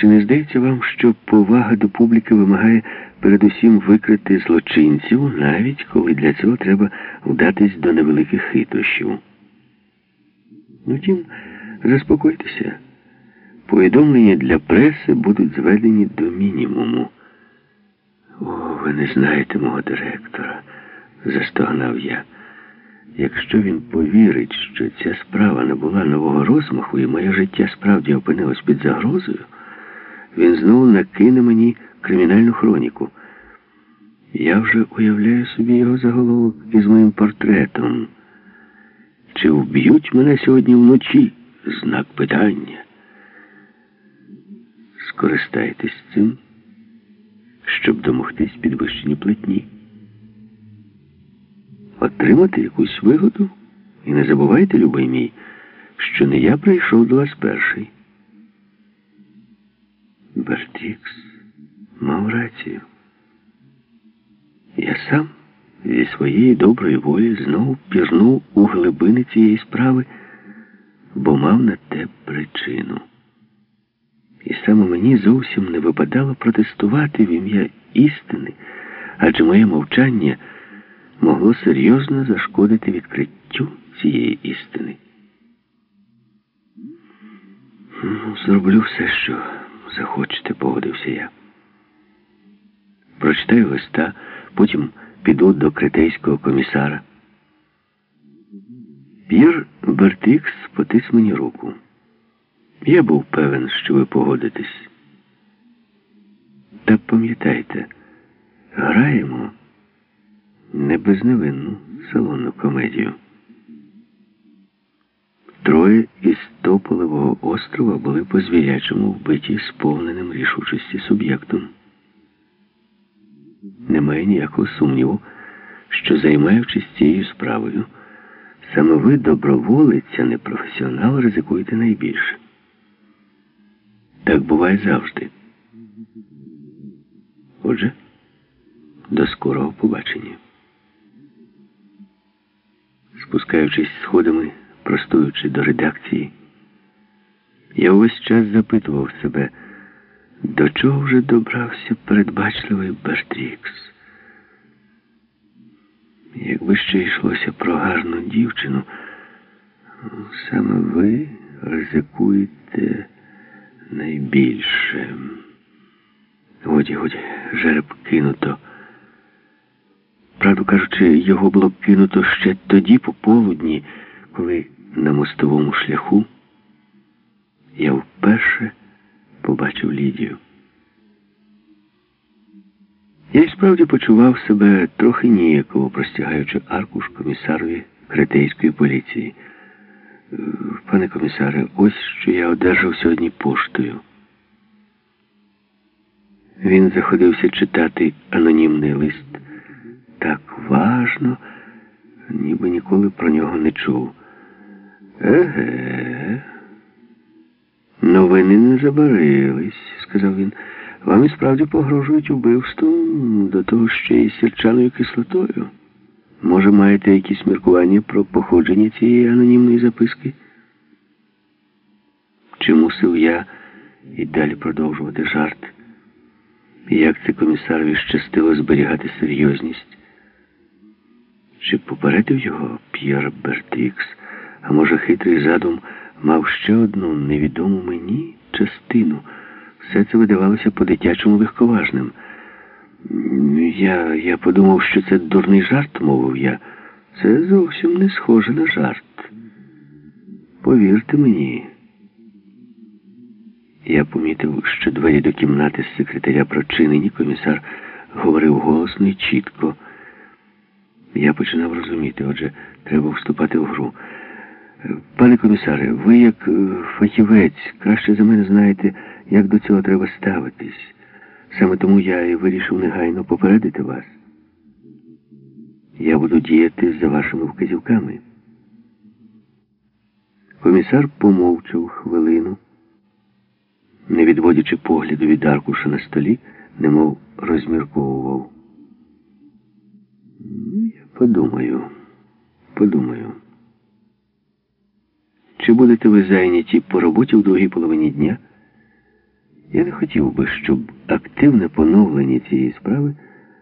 Чи не здається вам, що повага до публіки вимагає передусім викрити злочинців, навіть коли для цього треба вдатись до невеликих хитрощів? Ну, втім, заспокойтеся. Повідомлення для преси будуть зведені до мінімуму. О, ви не знаєте мого директора, застогнав я. Якщо він повірить, що ця справа набула нового розмаху і моє життя справді опинилось під загрозою, він знову накине мені кримінальну хроніку. Я вже уявляю собі його заголовок із моїм портретом. Чи вб'ють мене сьогодні вночі? Знак питання. Скористайтесь цим, щоб домогтись підвищення платні. Отримати якусь вигоду. І не забувайте, любий мій, що не я прийшов до вас перший. Бертікс мав рацію. Я сам зі своєї доброї волі знову пірнув у глибини цієї справи, бо мав на те причину. І саме мені зовсім не випадало протестувати в ім'я істини, адже моє мовчання могло серйозно зашкодити відкриттю цієї істини. Ну, Зроблю все, що захочете, погодився я. Прочитаю листа, потім піду до критейського комісара. П'єр Бертикс потис мені руку. Я був певен, що ви погодитесь. Та пам'ятайте, граємо не безневинну салонну комедію. Троє із Тополевого острова були по звірячому вбиті сповненим рішучості суб'єктом. Немає ніякого сумніву, що, займаючись цією справою, саме ви, доброволець, а не професіонал, ризикуєте найбільше. Так буває завжди. Отже, до скорого побачення. Спускаючись сходами, простуючи до редакції, я увесь час запитував себе, до чого вже добрався передбачливий Бертрікс. Якби ще йшлося про гарну дівчину, саме ви ризикуєте найбільше. Годі, годі, жереб кинуто. Правду кажучи, його було кинуто ще тоді, пополудні, коли на мостовому шляху я вперше побачив Лідію. Я й справді почував себе трохи ніяково, простягаючи аркуш комісарові кретейської поліції. Пане комісаре, ось що я одержав сьогодні поштою. Він заходився читати анонімний лист так важно, ніби ніколи про нього не чув. Еге. Новини не забарились, сказав він. Вам і справді погрожують убивством до того ще й сірчаною кислотою. Може, маєте якісь міркування про походження цієї анонімної записки? Чи мусив я і далі продовжувати жарт? Як це комісарові щастило зберігати серйозність? Чи попередив його П'єр Бертікс, а може, хитрий задум мав ще одну невідому мені частину? Все це видавалося по-дитячому легковажним. Я я подумав, що це дурний жарт, мовив я. Це зовсім не схоже на жарт. Повірте мені. Я помітив, що двері до кімнати з секретаря прочинені, комісар говорив голосно і чітко. Я починав розуміти, отже, треба вступати в гру. Пане комісаре, ви як е, фахівець краще за мене знаєте, як до цього треба ставитись. Саме тому я і вирішив негайно попередити вас. Я буду діяти за вашими вказівками. Комісар помовчав хвилину, не відводячи погляду від аркуша на столі, немов розмірковував. Я подумаю, подумаю. Чи будете ви зайняті по роботі в другій половині дня? Я не хотів би, щоб активне поновлення цієї справи